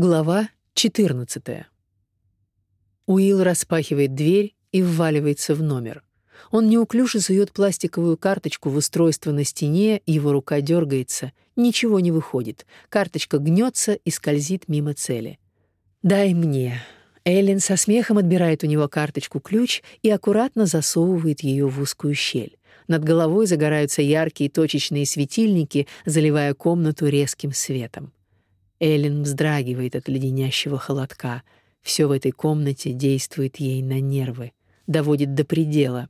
Глава 14. Уилл распахивает дверь и вваливается в номер. Он неуклюже сует пластиковую карточку в устройство на стене, его рука дергается, ничего не выходит. Карточка гнется и скользит мимо цели. «Дай мне». Эллен со смехом отбирает у него карточку-ключ и аккуратно засовывает ее в узкую щель. Над головой загораются яркие точечные светильники, заливая комнату резким светом. Эллен вздрагивает от леденящего холодка. Все в этой комнате действует ей на нервы, доводит до предела.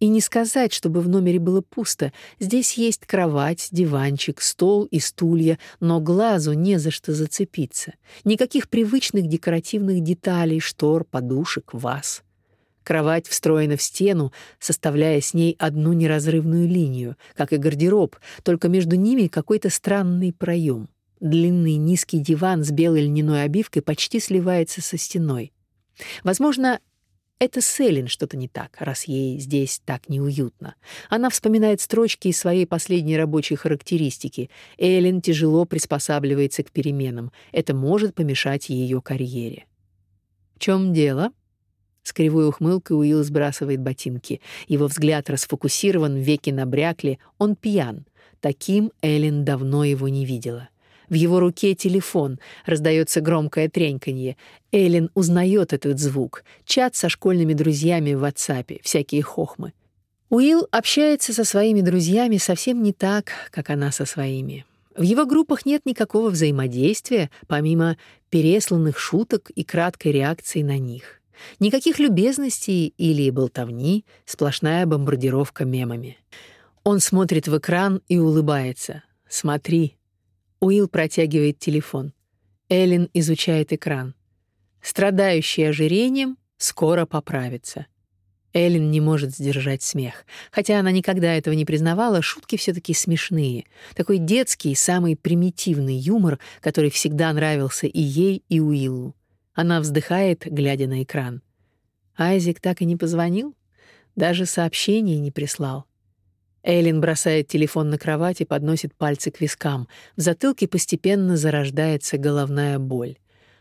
И не сказать, чтобы в номере было пусто. Здесь есть кровать, диванчик, стол и стулья, но глазу не за что зацепиться. Никаких привычных декоративных деталей, штор, подушек, ваз. Кровать встроена в стену, составляя с ней одну неразрывную линию, как и гардероб, только между ними какой-то странный проем. Длинный низкий диван с белой льняной обивкой почти сливается со стеной. Возможно, это с Эллен что-то не так, раз ей здесь так неуютно. Она вспоминает строчки из своей последней рабочей характеристики. Эллен тяжело приспосабливается к переменам. Это может помешать ее карьере. «В чем дело?» С кривой ухмылкой Уилл сбрасывает ботинки. Его взгляд расфокусирован, веки набрякли. Он пьян. Таким Эллен давно его не видела. В его руке телефон, раздается громкое треньканье. Эллен узнает этот звук. Чат со школьными друзьями в WhatsApp, всякие хохмы. Уилл общается со своими друзьями совсем не так, как она со своими. В его группах нет никакого взаимодействия, помимо пересланных шуток и краткой реакции на них. Никаких любезностей или болтовни, сплошная бомбардировка мемами. Он смотрит в экран и улыбается. «Смотри, Уилл протягивает телефон. Эллен изучает экран. Страдающий ожирением скоро поправится. Эллен не может сдержать смех. Хотя она никогда этого не признавала, шутки все таки смешные. Такой детский, самый примитивный юмор, который всегда нравился и ей, и Уиллу. Она вздыхает, глядя на экран. Айзек так и не позвонил, даже сообщения не прислал. Эйлин бросает телефон на кровать и подносит пальцы к вискам. В затылке постепенно зарождается головная боль.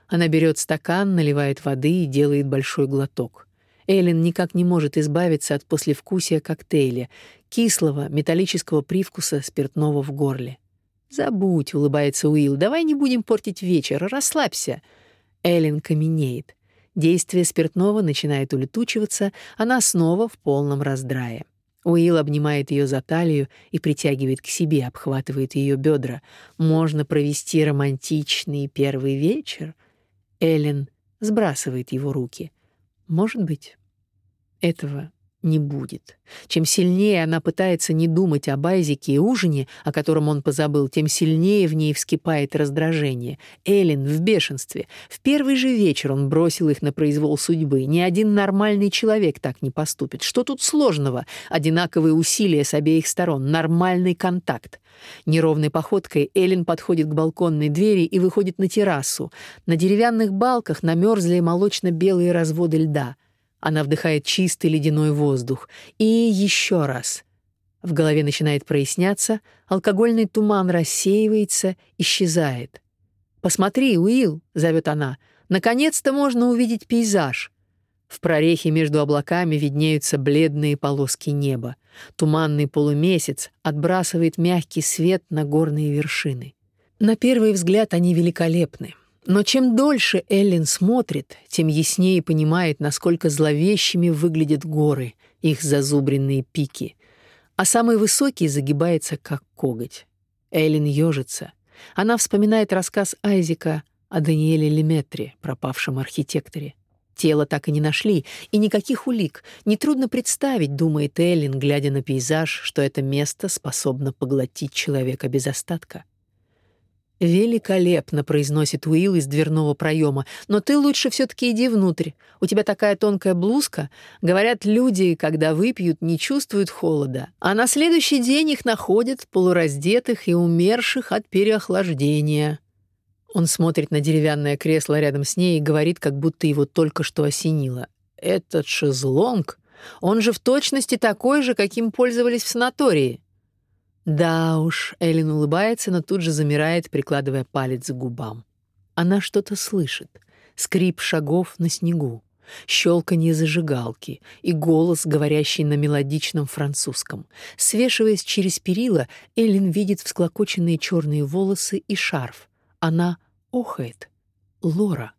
Она берет стакан, наливает воды и делает большой глоток. Эйлин никак не может избавиться от послевкусия коктейля, кислого, металлического привкуса спиртного в горле. «Забудь», — улыбается Уилл, — «давай не будем портить вечер, расслабься». Эйлин каменеет. Действие спиртного начинает улетучиваться, она снова в полном раздрае. Уилл обнимает ее за талию и притягивает к себе, обхватывает ее бедра. Можно провести романтичный первый вечер. Эллен сбрасывает его руки. Может быть, этого не будет. Чем сильнее она пытается не думать об Айзеке и ужине, о котором он позабыл, тем сильнее в ней вскипает раздражение. Эллен в бешенстве. В первый же вечер он бросил их на произвол судьбы. Ни один нормальный человек так не поступит. Что тут сложного? Одинаковые усилия с обеих сторон, нормальный контакт. Неровной походкой Эллен подходит к балконной двери и выходит на террасу. На деревянных балках намерзли молочно-белые разводы льда — она вдыхает чистый ледяной воздух. И еще раз. В голове начинает проясняться, алкогольный туман рассеивается, исчезает. «Посмотри, Уилл!» — зовет она. «Наконец-то можно увидеть пейзаж!» В прорехе между облаками виднеются бледные полоски неба. Туманный полумесяц отбрасывает мягкий свет на горные вершины. На первый взгляд они великолепны. Но чем дольше Эллен смотрит, тем яснее понимает, насколько зловещими выглядят горы, их зазубренные пики. А самый высокий загибается, как коготь. Эллен ежится. Она вспоминает рассказ Айзека о Даниэле Леметре, пропавшем архитекторе. Тело так и не нашли, и никаких улик. Нетрудно представить, думает Эллен, глядя на пейзаж, что это место способно поглотить человека без остатка. «Великолепно», — произносит Уилл из дверного проема. «Но ты лучше все-таки иди внутрь. У тебя такая тонкая блузка. Говорят, люди, когда выпьют, не чувствуют холода. А на следующий день их находят полураздетых и умерших от переохлаждения». Он смотрит на деревянное кресло рядом с ней и говорит, как будто его только что осенило. «Этот шезлонг, он же в точности такой же, каким пользовались в санатории». Да уж, Эллен улыбается, но тут же замирает, прикладывая палец к губам. Она что-то слышит. Скрип шагов на снегу, щелканье зажигалки и голос, говорящий на мелодичном французском. Свешиваясь через перила, Эллен видит всклокоченные черные волосы и шарф. Она охает. Лора.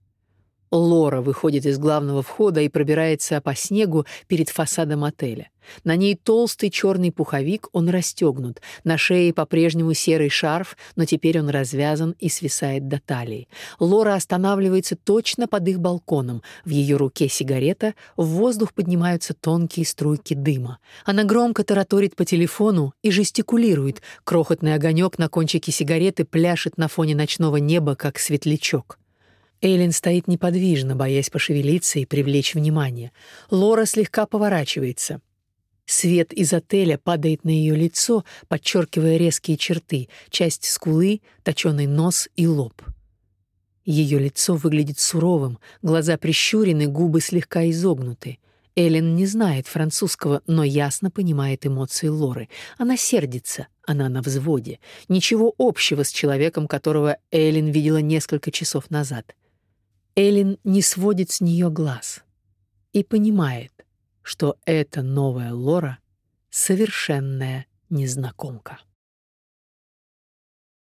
Лора выходит из главного входа и пробирается по снегу перед фасадом отеля. На ней толстый черный пуховик, он расстегнут. На шее по-прежнему серый шарф, но теперь он развязан и свисает до талии. Лора останавливается точно под их балконом. В ее руке сигарета, в воздух поднимаются тонкие струйки дыма. Она громко тараторит по телефону и жестикулирует. Крохотный огонек на кончике сигареты пляшет на фоне ночного неба, как светлячок. Эйлин стоит неподвижно, боясь пошевелиться и привлечь внимание. Лора слегка поворачивается. Свет из отеля падает на ее лицо, подчеркивая резкие черты, часть скулы, точёный нос и лоб. Ее лицо выглядит суровым, глаза прищурены, губы слегка изогнуты. Эллен не знает французского, но ясно понимает эмоции Лоры. Она сердится, она на взводе. Ничего общего с человеком, которого Эллен видела несколько часов назад. Эллен не сводит с нее глаз и понимает, что эта новая Лора — совершенная незнакомка.